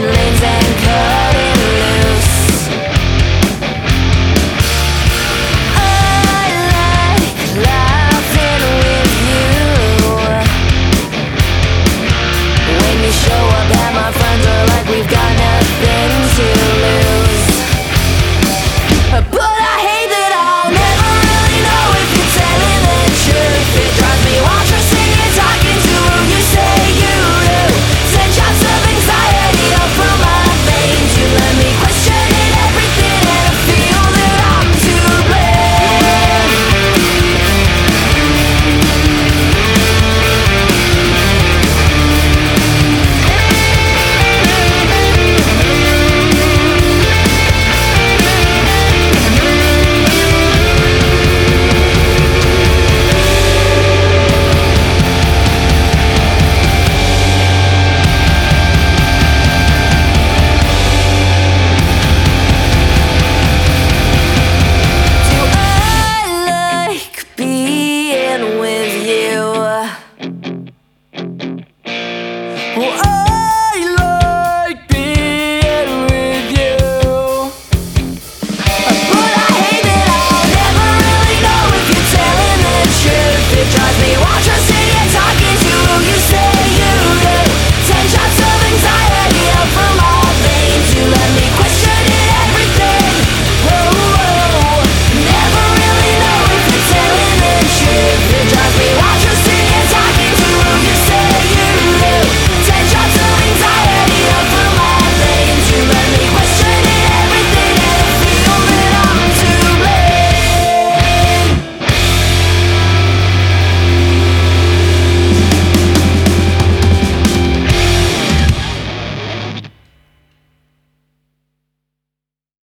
you switching